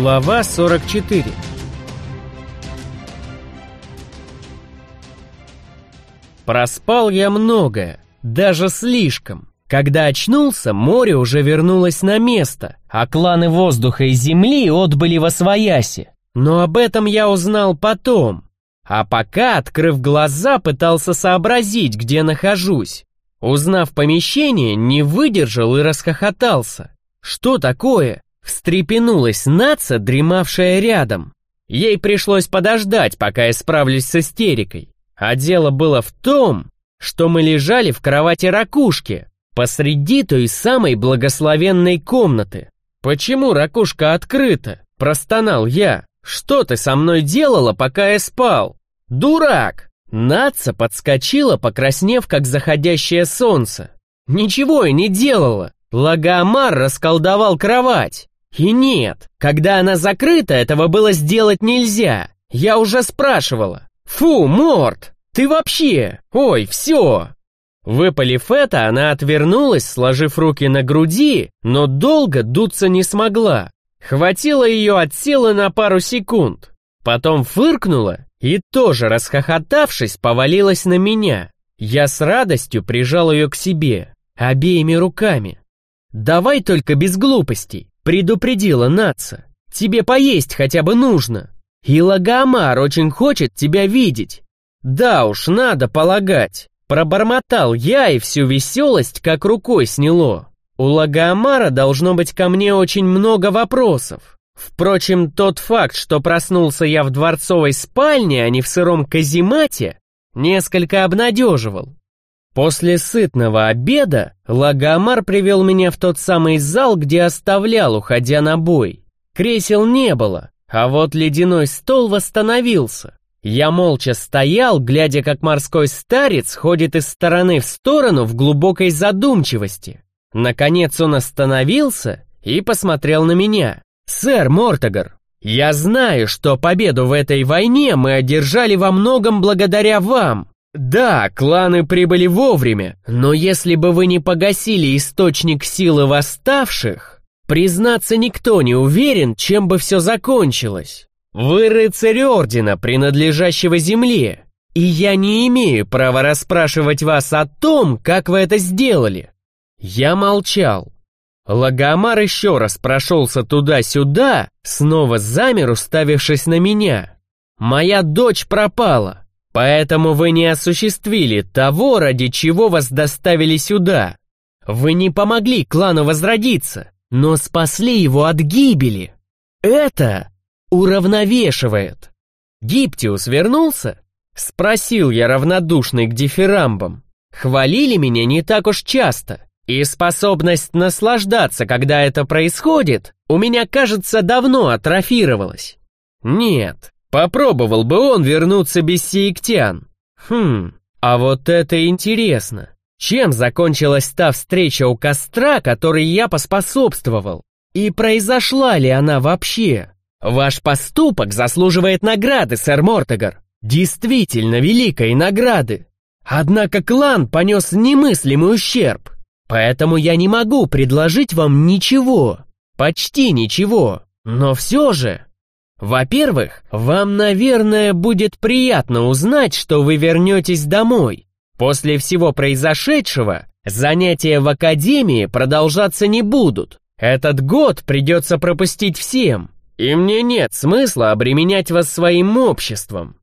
Глава 44 Проспал я многое, даже слишком. Когда очнулся, море уже вернулось на место, а кланы воздуха и земли отбыли во свояси. Но об этом я узнал потом. А пока, открыв глаза, пытался сообразить, где нахожусь. Узнав помещение, не выдержал и расхохотался. Что такое? Встрепенулась наца, дремавшая рядом. Ей пришлось подождать, пока я справлюсь с истерикой. А дело было в том, что мы лежали в кровати ракушки, посреди той самой благословенной комнаты. «Почему ракушка открыта?» – простонал я. «Что ты со мной делала, пока я спал?» «Дурак!» Наца подскочила, покраснев, как заходящее солнце. «Ничего я не делала. Лагомар расколдовал кровать. И нет, когда она закрыта, этого было сделать нельзя. Я уже спрашивала. Фу, Морт, ты вообще... Ой, все. Выпалив это, она отвернулась, сложив руки на груди, но долго дуться не смогла. Хватило ее от силы на пару секунд. Потом фыркнула и тоже, расхохотавшись, повалилась на меня. Я с радостью прижал ее к себе, обеими руками. «Давай только без глупостей. Предупредила Наца. Тебе поесть хотя бы нужно. И Лагомар очень хочет тебя видеть. Да уж, надо полагать. Пробормотал я и всю веселость как рукой сняло. У Лагомара должно быть ко мне очень много вопросов. Впрочем, тот факт, что проснулся я в дворцовой спальне, а не в сыром каземате, несколько обнадеживал. После сытного обеда Лагомар привел меня в тот самый зал, где оставлял, уходя на бой. Кресел не было, а вот ледяной стол восстановился. Я молча стоял, глядя, как морской старец ходит из стороны в сторону в глубокой задумчивости. Наконец он остановился и посмотрел на меня. «Сэр Мортогар, я знаю, что победу в этой войне мы одержали во многом благодаря вам. Да, кланы прибыли вовремя, но если бы вы не погасили источник силы восставших, признаться, никто не уверен, чем бы все закончилось. Вы рыцарь ордена, принадлежащего земле, и я не имею права расспрашивать вас о том, как вы это сделали. Я молчал. Лагомар еще раз прошелся туда-сюда, снова замер, уставившись на меня. Моя дочь пропала. Поэтому вы не осуществили того, ради чего вас доставили сюда. Вы не помогли клану возродиться, но спасли его от гибели. Это уравновешивает. Гиптиус вернулся? Спросил я равнодушный к дифирамбам. Хвалили меня не так уж часто, и способность наслаждаться, когда это происходит, у меня, кажется, давно атрофировалась. Нет, Попробовал бы он вернуться без сиектян. Хм, а вот это интересно. Чем закончилась та встреча у костра, которой я поспособствовал? И произошла ли она вообще? Ваш поступок заслуживает награды, сэр Мортегар. Действительно великой награды. Однако клан понес немыслимый ущерб. Поэтому я не могу предложить вам ничего. Почти ничего. Но все же... Во-первых, вам, наверное, будет приятно узнать, что вы вернетесь домой. После всего произошедшего занятия в академии продолжаться не будут. Этот год придется пропустить всем, и мне нет смысла обременять вас своим обществом.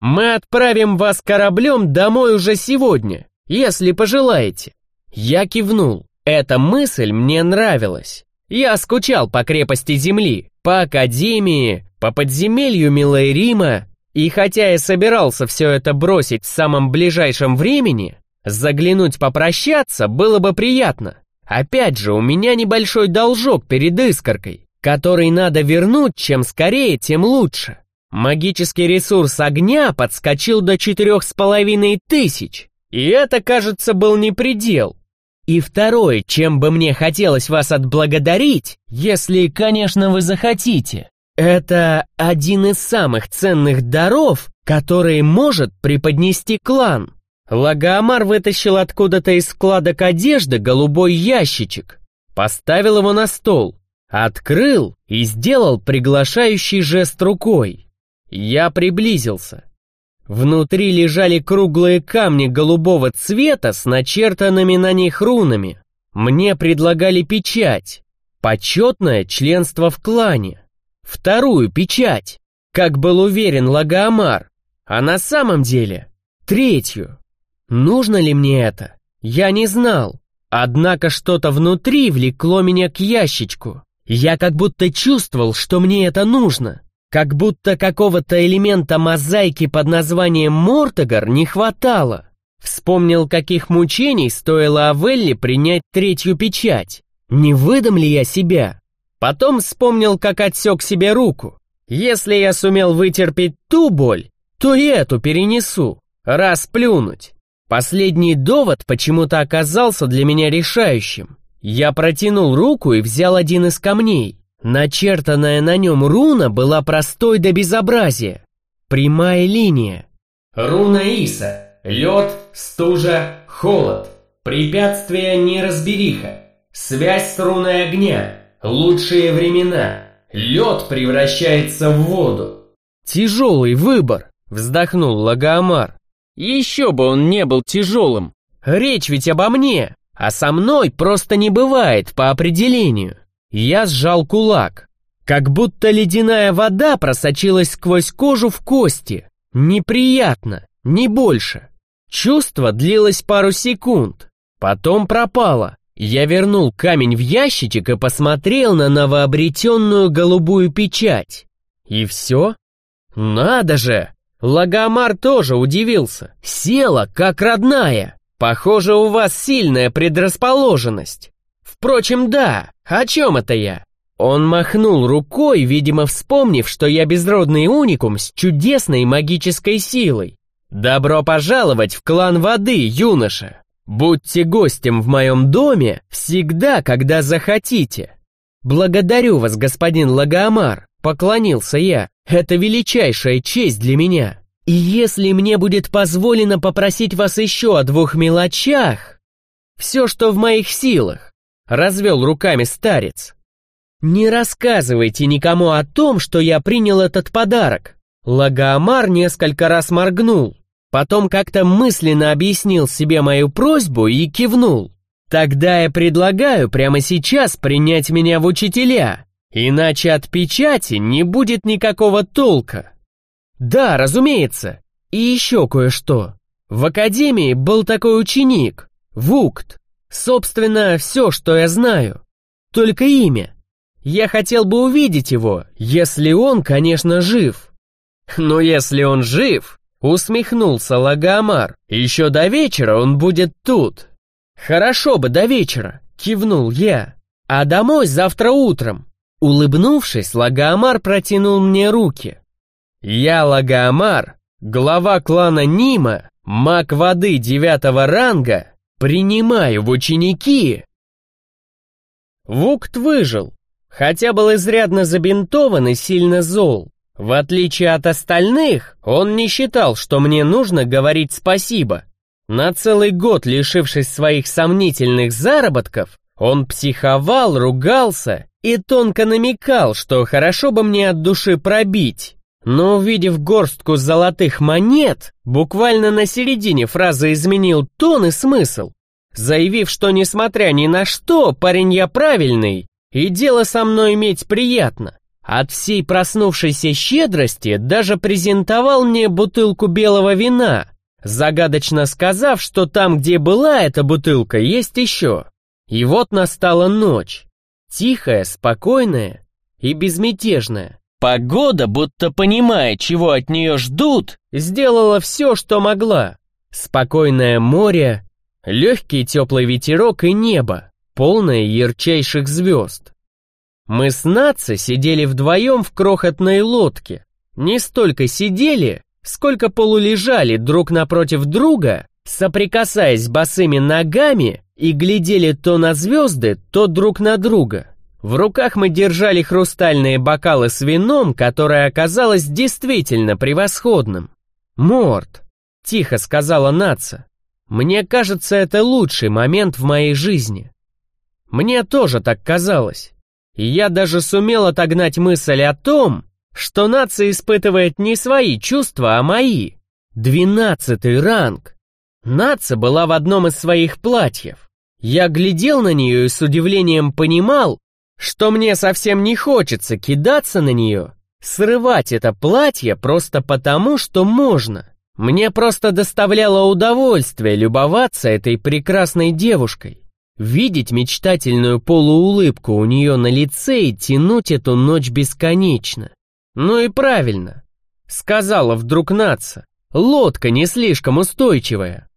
Мы отправим вас кораблем домой уже сегодня, если пожелаете. Я кивнул. Эта мысль мне нравилась. Я скучал по крепости Земли, по Академии, по подземелью Милайрима, и хотя я собирался все это бросить в самом ближайшем времени, заглянуть попрощаться было бы приятно. Опять же, у меня небольшой должок перед искоркой, который надо вернуть, чем скорее, тем лучше. Магический ресурс огня подскочил до четырех с половиной тысяч, и это, кажется, был не предел. И второе, чем бы мне хотелось вас отблагодарить, если, конечно, вы захотите, это один из самых ценных даров, которые может преподнести клан. Лагомар вытащил откуда-то из складок одежды голубой ящичек, поставил его на стол. Открыл и сделал приглашающий жест рукой. Я приблизился. Внутри лежали круглые камни голубого цвета с начертанными на них рунами. Мне предлагали печать. Почетное членство в клане. Вторую печать, как был уверен Лагоамар. А на самом деле третью. Нужно ли мне это? Я не знал. Однако что-то внутри влекло меня к ящичку. Я как будто чувствовал, что мне это нужно. Как будто какого-то элемента мозаики под названием Мортогар не хватало. Вспомнил, каких мучений стоило Авелле принять третью печать. Не выдам ли я себя? Потом вспомнил, как отсек себе руку. Если я сумел вытерпеть ту боль, то и эту перенесу. Раз плюнуть. Последний довод почему-то оказался для меня решающим. Я протянул руку и взял один из камней. Начертанная на нем руна была простой до безобразия. Прямая линия. Руна Иса. Лед, стужа, холод. Препятствия неразбериха. Связь с руной огня. Лучшие времена. Лед превращается в воду. Тяжелый выбор, вздохнул Лагоамар. Еще бы он не был тяжелым. Речь ведь обо мне, а со мной просто не бывает по определению. Я сжал кулак. Как будто ледяная вода просочилась сквозь кожу в кости. Неприятно, не больше. Чувство длилось пару секунд. Потом пропало. Я вернул камень в ящичек и посмотрел на новообретенную голубую печать. И все? Надо же! Лагомар тоже удивился. Села, как родная. Похоже, у вас сильная предрасположенность. Впрочем, да, о чем это я? Он махнул рукой, видимо, вспомнив, что я безродный уникум с чудесной магической силой. «Добро пожаловать в клан воды, юноша! Будьте гостем в моем доме всегда, когда захотите!» «Благодарю вас, господин Лагоамар», — поклонился я. «Это величайшая честь для меня. И если мне будет позволено попросить вас еще о двух мелочах...» «Все, что в моих силах. Развел руками старец. «Не рассказывайте никому о том, что я принял этот подарок». Лагоамар несколько раз моргнул, потом как-то мысленно объяснил себе мою просьбу и кивнул. «Тогда я предлагаю прямо сейчас принять меня в учителя, иначе от печати не будет никакого толка». «Да, разумеется. И еще кое-что. В академии был такой ученик, Вукт. Собственно, все, что я знаю. Только имя. Я хотел бы увидеть его, если он, конечно, жив. Но если он жив, усмехнулся Лагомар, еще до вечера он будет тут. Хорошо бы до вечера, кивнул я. А домой завтра утром. Улыбнувшись, Лагомар протянул мне руки. Я Лагомар, глава клана Нима, маг воды девятого ранга, Принимаю в ученики!» Вукт выжил, хотя был изрядно забинтован и сильно зол. В отличие от остальных, он не считал, что мне нужно говорить спасибо. На целый год лишившись своих сомнительных заработков, он психовал, ругался и тонко намекал, что хорошо бы мне от души пробить. Но увидев горстку золотых монет, буквально на середине фразы изменил тон и смысл, заявив, что несмотря ни на что, парень я правильный, и дело со мной иметь приятно. От всей проснувшейся щедрости даже презентовал мне бутылку белого вина, загадочно сказав, что там, где была эта бутылка, есть еще. И вот настала ночь, тихая, спокойная и безмятежная. Погода, будто понимая, чего от нее ждут, сделала все, что могла. Спокойное море, легкий теплый ветерок и небо, полное ярчайших звезд. Мы с Наци сидели вдвоем в крохотной лодке. Не столько сидели, сколько полулежали друг напротив друга, соприкасаясь босыми ногами и глядели то на звезды, то друг на друга. В руках мы держали хрустальные бокалы с вином, которое оказалось действительно превосходным. «Морд», — тихо сказала Наца, — «мне кажется, это лучший момент в моей жизни». Мне тоже так казалось. Я даже сумел отогнать мысль о том, что нация испытывает не свои чувства, а мои. Двенадцатый ранг. Наца была в одном из своих платьев. Я глядел на нее и с удивлением понимал, что мне совсем не хочется кидаться на нее, срывать это платье просто потому, что можно. Мне просто доставляло удовольствие любоваться этой прекрасной девушкой, видеть мечтательную полуулыбку у нее на лице и тянуть эту ночь бесконечно. Ну и правильно, сказала вдруг Наца, лодка не слишком устойчивая.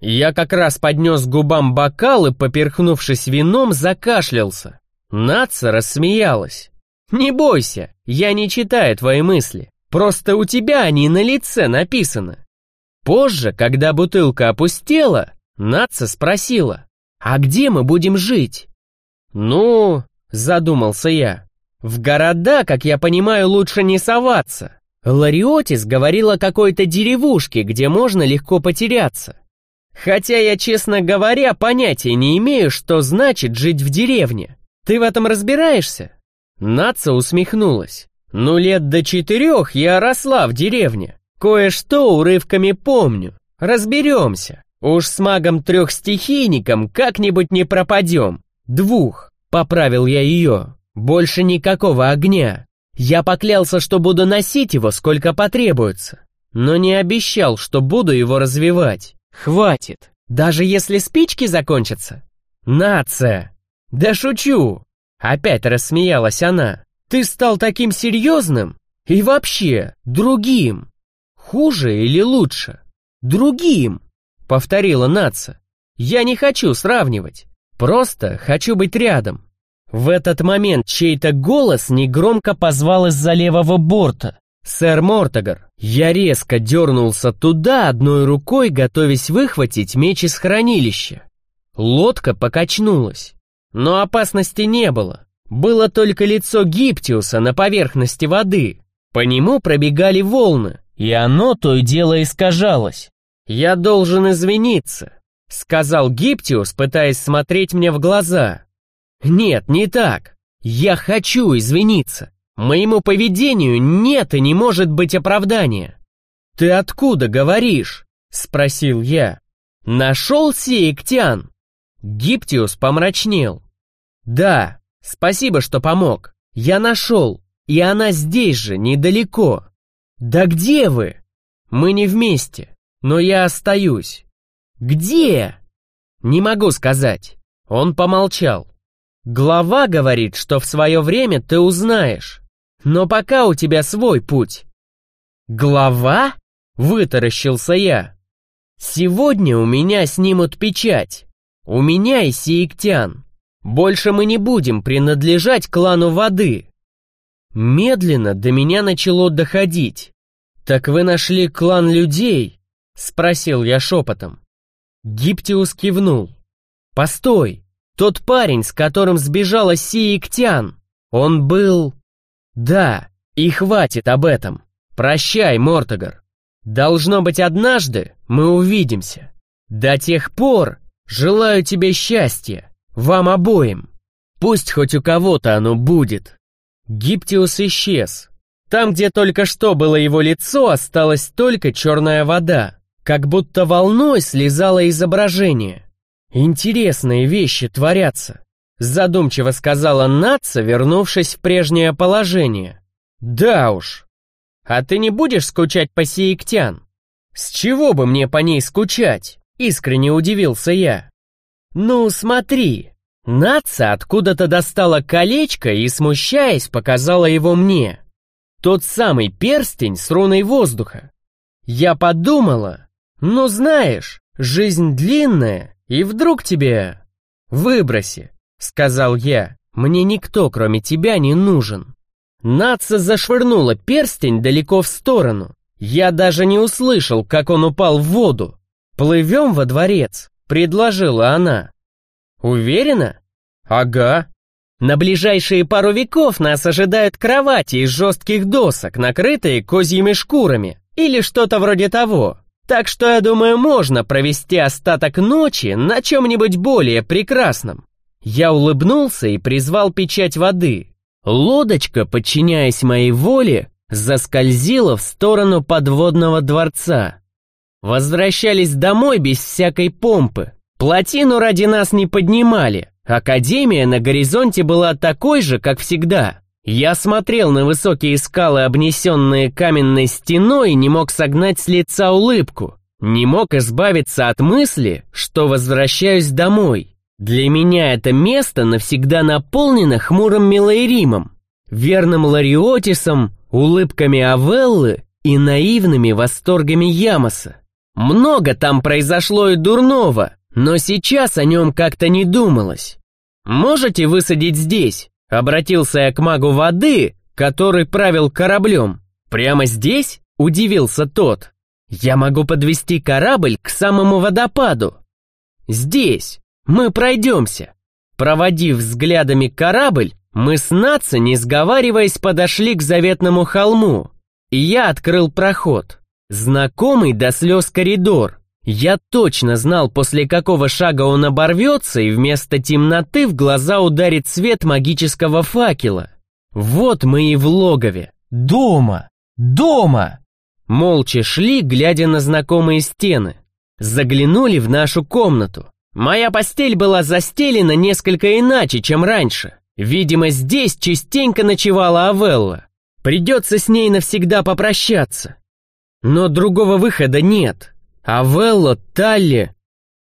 Я как раз поднес губам бокал и, поперхнувшись вином, закашлялся. Наца рассмеялась. «Не бойся, я не читаю твои мысли. Просто у тебя они на лице написаны». Позже, когда бутылка опустела, Наца спросила, «А где мы будем жить?» «Ну...» — задумался я. «В города, как я понимаю, лучше не соваться. Лариотис говорила о какой-то деревушке, где можно легко потеряться. Хотя я, честно говоря, понятия не имею, что значит жить в деревне. Ты в этом разбираешься?» Наца усмехнулась. «Ну, лет до четырех я росла в деревне. Кое-что урывками помню. Разберемся. Уж с магом-трехстихийником как-нибудь не пропадем. Двух, поправил я ее. Больше никакого огня. Я поклялся, что буду носить его, сколько потребуется. Но не обещал, что буду его развивать. Хватит. Даже если спички закончатся. Нация. Да шучу. Опять рассмеялась она. Ты стал таким серьезным? И вообще, другим. Хуже или лучше? Другим, повторила Наца. Я не хочу сравнивать. Просто хочу быть рядом. В этот момент чей-то голос негромко позвал из-за левого борта. «Сэр Мортогар!» Я резко дернулся туда, одной рукой готовясь выхватить меч из хранилища. Лодка покачнулась. Но опасности не было. Было только лицо Гиптиуса на поверхности воды. По нему пробегали волны и оно то и дело искажалось. «Я должен извиниться», — сказал Гиптиус, пытаясь смотреть мне в глаза. «Нет, не так. Я хочу извиниться. Моему поведению нет и не может быть оправдания». «Ты откуда говоришь?» — спросил я. «Нашел Сиектян?» Гиптиус помрачнел. «Да, спасибо, что помог. Я нашел, и она здесь же, недалеко. «Да где вы?» «Мы не вместе, но я остаюсь». «Где?» «Не могу сказать». Он помолчал. «Глава говорит, что в свое время ты узнаешь, но пока у тебя свой путь». «Глава?» — вытаращился я. «Сегодня у меня снимут печать. У меня и сиектян. Больше мы не будем принадлежать клану воды. Медленно до меня начало доходить. «Так вы нашли клан людей?» — спросил я шепотом. Гиптиус кивнул. «Постой, тот парень, с которым сбежала Сиектян, он был...» «Да, и хватит об этом. Прощай, Мортогар. Должно быть, однажды мы увидимся. До тех пор желаю тебе счастья, вам обоим. Пусть хоть у кого-то оно будет». Гиптиус исчез. Там, где только что было его лицо, осталась только черная вода, как будто волной слезало изображение. «Интересные вещи творятся», — задумчиво сказала Натса, вернувшись в прежнее положение. «Да уж. А ты не будешь скучать по Сиектян?» «С чего бы мне по ней скучать?» — искренне удивился я. «Ну, смотри, Наца откуда-то достала колечко и, смущаясь, показала его мне. Тот самый перстень с руной воздуха. Я подумала, ну знаешь, жизнь длинная, и вдруг тебе... Выброси, сказал я, мне никто, кроме тебя, не нужен. Наца зашвырнула перстень далеко в сторону. Я даже не услышал, как он упал в воду. «Плывем во дворец», — предложила она. Уверена? Ага. На ближайшие пару веков нас ожидают кровати из жестких досок, накрытые козьими шкурами, или что-то вроде того. Так что, я думаю, можно провести остаток ночи на чем-нибудь более прекрасном. Я улыбнулся и призвал печать воды. Лодочка, подчиняясь моей воле, заскользила в сторону подводного дворца. Возвращались домой без всякой помпы. Плотину ради нас не поднимали. Академия на горизонте была такой же, как всегда. Я смотрел на высокие скалы, обнесенные каменной стеной, и не мог согнать с лица улыбку. Не мог избавиться от мысли, что возвращаюсь домой. Для меня это место навсегда наполнено хмурым Милайримом, верным Лариотисом, улыбками Авеллы и наивными восторгами Ямоса. Много там произошло и дурного, но сейчас о нем как-то не думалось. «Можете высадить здесь?» — обратился я к магу воды, который правил кораблем. «Прямо здесь?» — удивился тот. «Я могу подвести корабль к самому водопаду». «Здесь. Мы пройдемся». Проводив взглядами корабль, мы с Наци, не сговариваясь, подошли к заветному холму, и я открыл проход. Знакомый до слез коридор. Я точно знал, после какого шага он оборвется, и вместо темноты в глаза ударит свет магического факела. Вот мы и в логове. Дома! Дома! Молча шли, глядя на знакомые стены. Заглянули в нашу комнату. Моя постель была застелена несколько иначе, чем раньше. Видимо, здесь частенько ночевала Авелла. Придется с ней навсегда попрощаться. Но другого выхода нет. Авелла, Талли...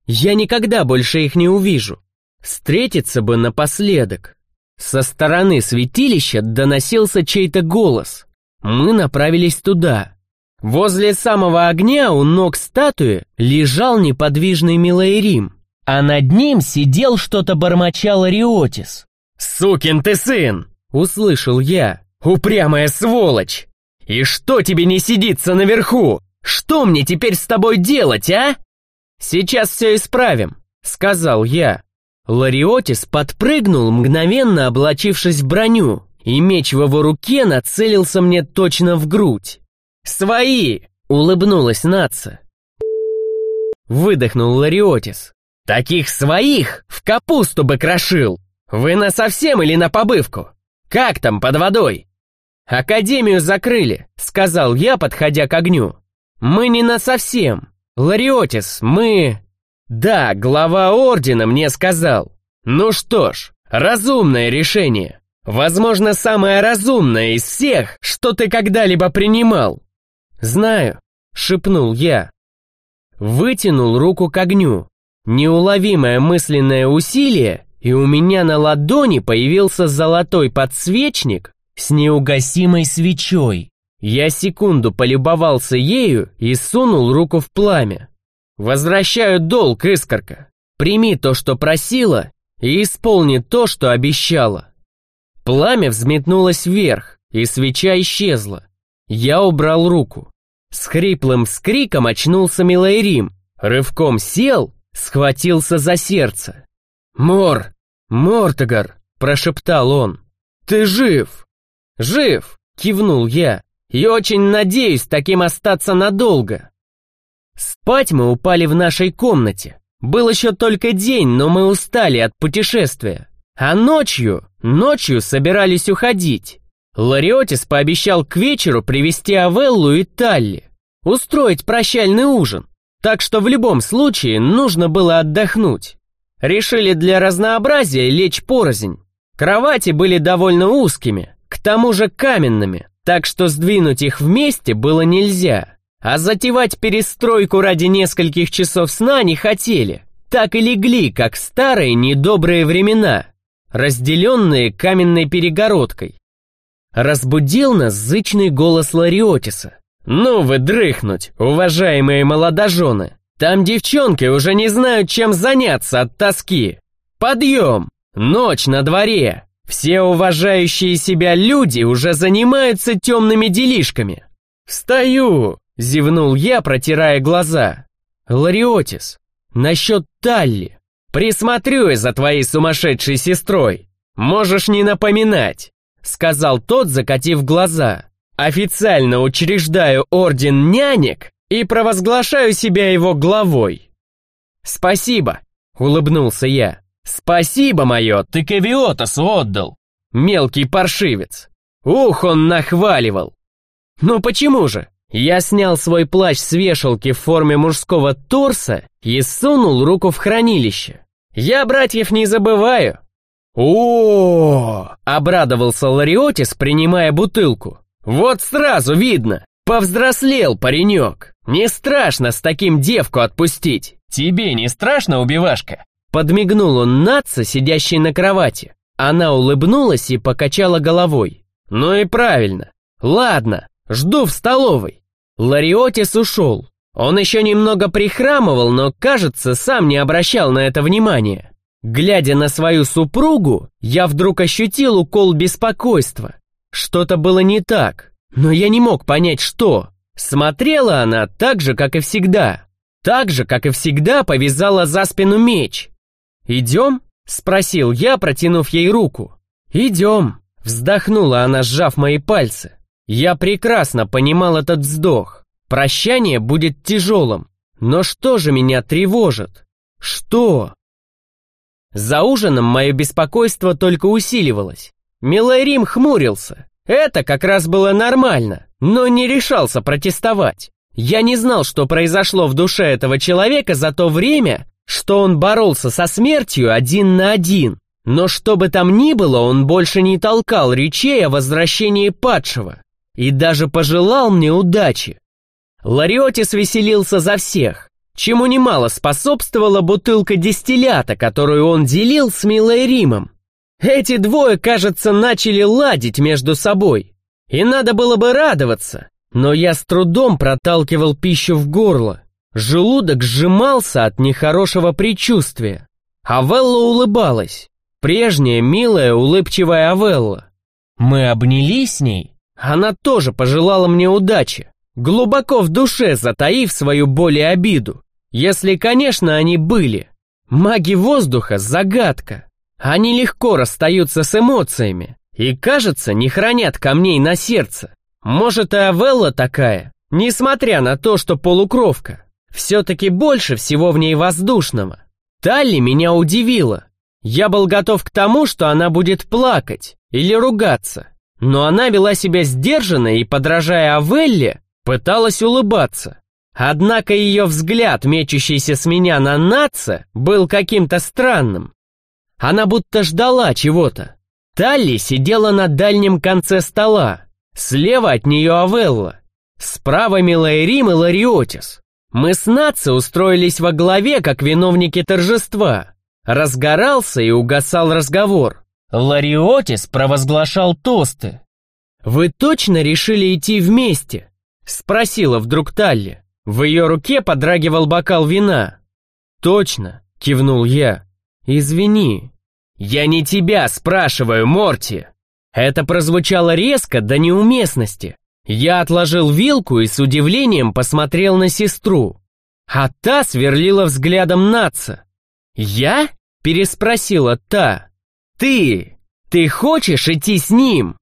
Я никогда больше их не увижу. Встретиться бы напоследок. Со стороны святилища доносился чей-то голос. Мы направились туда. Возле самого огня у ног статуи лежал неподвижный Милайрим, а над ним сидел что-то бормочал Ариотис. «Сукин ты сын!» — услышал я. «Упрямая сволочь! И что тебе не сидится наверху? Что мне теперь с тобой делать, а?» «Сейчас все исправим», — сказал я. Лариотис подпрыгнул, мгновенно облачившись в броню, и меч в его руке нацелился мне точно в грудь. «Свои!» — улыбнулась Наца. Выдохнул Лариотис. «Таких своих в капусту бы крошил! Вы на совсем или на побывку? Как там под водой?» «Академию закрыли», — сказал я, подходя к огню. «Мы не на совсем. Лариотис, мы...» «Да, глава Ордена мне сказал. Ну что ж, разумное решение. Возможно, самое разумное из всех, что ты когда-либо принимал. «Знаю», — шепнул я. Вытянул руку к огню. Неуловимое мысленное усилие, и у меня на ладони появился золотой подсвечник с неугасимой свечой. Я секунду полюбовался ею и сунул руку в пламя. «Возвращаю долг, искорка. Прими то, что просила, и исполни то, что обещала». Пламя взметнулось вверх, и свеча исчезла. Я убрал руку. С хриплым скриком очнулся Милайрим, рывком сел, схватился за сердце. «Мор! Мортогар!» – прошептал он. «Ты жив!» «Жив!» – кивнул я. «И очень надеюсь таким остаться надолго!» Спать мы упали в нашей комнате. Был еще только день, но мы устали от путешествия. А ночью, ночью собирались уходить. Лариотис пообещал к вечеру привести Авеллу и Талли, устроить прощальный ужин, так что в любом случае нужно было отдохнуть. Решили для разнообразия лечь порознь. Кровати были довольно узкими, к тому же каменными, так что сдвинуть их вместе было нельзя. А затевать перестройку ради нескольких часов сна не хотели. Так и легли, как старые недобрые времена, разделенные каменной перегородкой. Разбудил нас зычный голос Лариотиса. «Ну вы дрыхнуть, уважаемые молодожены! Там девчонки уже не знают, чем заняться от тоски! Подъем! Ночь на дворе! Все уважающие себя люди уже занимаются темными делишками!» «Встаю!» — зевнул я, протирая глаза. «Лариотис, насчет Талли. Присмотрю за твоей сумасшедшей сестрой. Можешь не напоминать. — сказал тот, закатив глаза. «Официально учреждаю орден нянек и провозглашаю себя его главой». «Спасибо», — улыбнулся я. Спасибо мое, ты Кавиотасу отдал. Мелкий паршивец. Ух, он нахваливал. Ну почему же? Я снял свой плащ с вешалки в форме мужского торса и сунул руку в хранилище. Я братьев не забываю. О, обрадовался Лариотис, принимая бутылку. Вот сразу видно, повзрослел паренек. Не страшно с таким девку отпустить. Тебе не страшно, убивашка? Подмигнул он Натса, сидящей на кровати. Она улыбнулась и покачала головой. Ну и правильно. Ладно, жду в столовой. Лариотис ушел. Он еще немного прихрамывал, но, кажется, сам не обращал на это внимания. Глядя на свою супругу, я вдруг ощутил укол беспокойства. Что-то было не так, но я не мог понять, что. Смотрела она так же, как и всегда. Так же, как и всегда, повязала за спину меч. «Идем?» — спросил я, протянув ей руку. «Идем», — вздохнула она, сжав мои пальцы. Я прекрасно понимал этот вздох. Прощание будет тяжелым. Но что же меня тревожит? Что? За ужином мое беспокойство только усиливалось. Милайрим хмурился. Это как раз было нормально, но не решался протестовать. Я не знал, что произошло в душе этого человека за то время, что он боролся со смертью один на один. Но что бы там ни было, он больше не толкал речей о возвращении падшего. И даже пожелал мне удачи. Лариотис веселился за всех, чему немало способствовала бутылка дистиллята, которую он делил с Милой Римом. Эти двое, кажется, начали ладить между собой. И надо было бы радоваться, но я с трудом проталкивал пищу в горло. Желудок сжимался от нехорошего предчувствия. Авелла улыбалась. Прежняя, милая, улыбчивая Авелла. Мы обнялись с ней. Она тоже пожелала мне удачи, глубоко в душе затаив свою боль и обиду. Если, конечно, они были. Маги воздуха — загадка. Они легко расстаются с эмоциями и, кажется, не хранят камней на сердце. Может, и Авелла такая, несмотря на то, что полукровка. Все-таки больше всего в ней воздушного. Талли меня удивила. Я был готов к тому, что она будет плакать или ругаться. Но она вела себя сдержанно и, подражая Авелле, пыталась улыбаться. Однако ее взгляд, мечущийся с меня на Натса, был каким-то странным. Она будто ждала чего-то. Талли сидела на дальнем конце стола. Слева от нее Авелла. Справа Милайрим и Лариотис. Мы с Натса устроились во главе, как виновники торжества. Разгорался и угасал разговор. Лариотис провозглашал тосты. «Вы точно решили идти вместе?» Спросила вдруг Талли. В ее руке подрагивал бокал вина. «Точно», — кивнул я. «Извини». «Я не тебя спрашиваю, Морти!» Это прозвучало резко до неуместности. Я отложил вилку и с удивлением посмотрел на сестру. А та сверлила взглядом Наца. «Я?» — переспросила та. «Ты! Ты хочешь идти с ним?»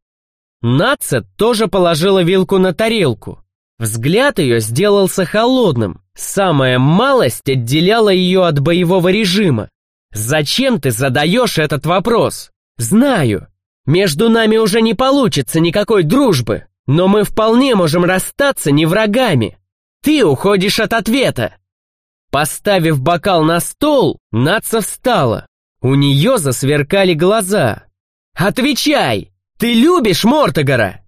Наца тоже положила вилку на тарелку. Взгляд ее сделался холодным. Самая малость отделяла ее от боевого режима. «Зачем ты задаешь этот вопрос?» «Знаю. Между нами уже не получится никакой дружбы, но мы вполне можем расстаться не врагами. Ты уходишь от ответа». Поставив бокал на стол, Наца встала. У нее засверкали глаза. «Отвечай! Ты любишь Мортогара?»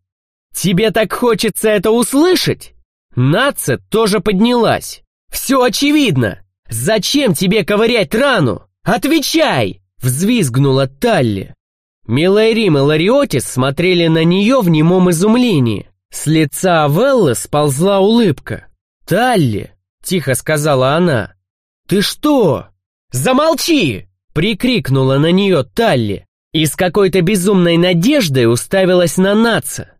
«Тебе так хочется это услышать?» Наца тоже поднялась. «Все очевидно! Зачем тебе ковырять рану? Отвечай!» Взвизгнула Талли. Милайрим и Лариотис смотрели на нее в немом изумлении. С лица Авеллы сползла улыбка. «Талли!» — тихо сказала она. «Ты что?» «Замолчи!» — прикрикнула на нее Талли и с какой-то безумной надеждой уставилась на Наца.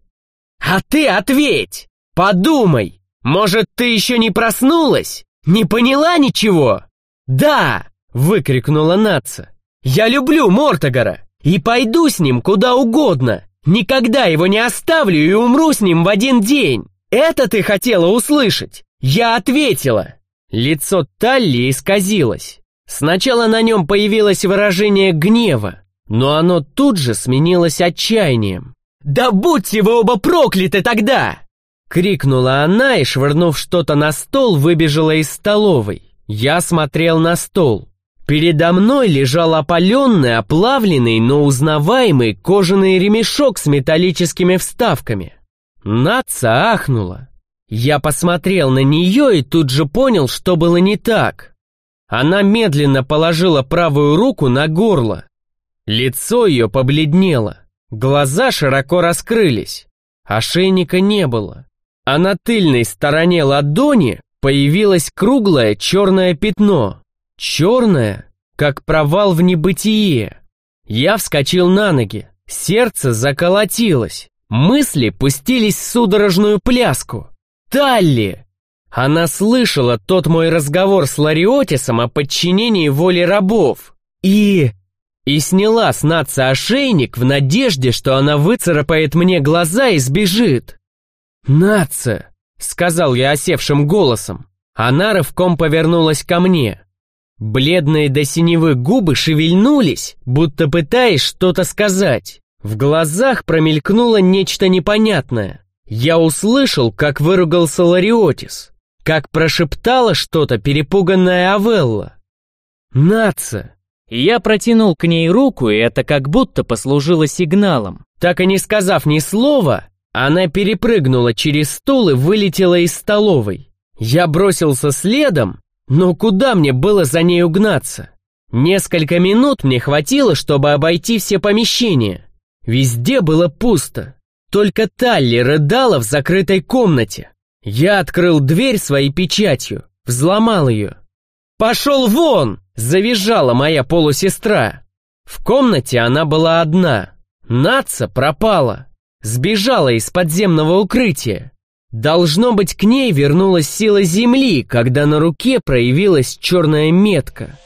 «А ты ответь! Подумай! Может, ты еще не проснулась? Не поняла ничего?» «Да!» — выкрикнула Наца. «Я люблю Мортогара и пойду с ним куда угодно. Никогда его не оставлю и умру с ним в один день. Это ты хотела услышать?» Я ответила. Лицо Талли исказилось. Сначала на нем появилось выражение гнева, но оно тут же сменилось отчаянием. «Да будьте вы оба прокляты тогда!» Крикнула она и, швырнув что-то на стол, выбежала из столовой. Я смотрел на стол. Передо мной лежал опаленный, оплавленный, но узнаваемый кожаный ремешок с металлическими вставками. Наца ахнула. Я посмотрел на нее и тут же понял, что было не так. Она медленно положила правую руку на горло. Лицо ее побледнело, глаза широко раскрылись, ошейника не было а на тыльной стороне ладони появилось круглое черное пятно. Черное, как провал в небытие. Я вскочил на ноги, сердце заколотилось, мысли пустились в судорожную пляску. Талли! Она слышала тот мой разговор с Лариотисом о подчинении воле рабов. И... И сняла с наца ошейник в надежде, что она выцарапает мне глаза и сбежит. «Нация!» — сказал я осевшим голосом. Она рывком повернулась ко мне. Бледные до синевы губы шевельнулись, будто пытаясь что-то сказать. В глазах промелькнуло нечто непонятное. Я услышал, как выругался Лариотис, как прошептала что-то перепуганная Авелла. «Нация!» Я протянул к ней руку, и это как будто послужило сигналом. Так и не сказав ни слова, она перепрыгнула через стул и вылетела из столовой. Я бросился следом, но куда мне было за ней угнаться? Несколько минут мне хватило, чтобы обойти все помещения. Везде было пусто. Только Талли рыдала в закрытой комнате. Я открыл дверь своей печатью, взломал ее. «Пошел вон!» – завизжала моя полусестра. В комнате она была одна. Наца пропала. Сбежала из подземного укрытия. Должно быть, к ней вернулась сила земли, когда на руке проявилась черная метка.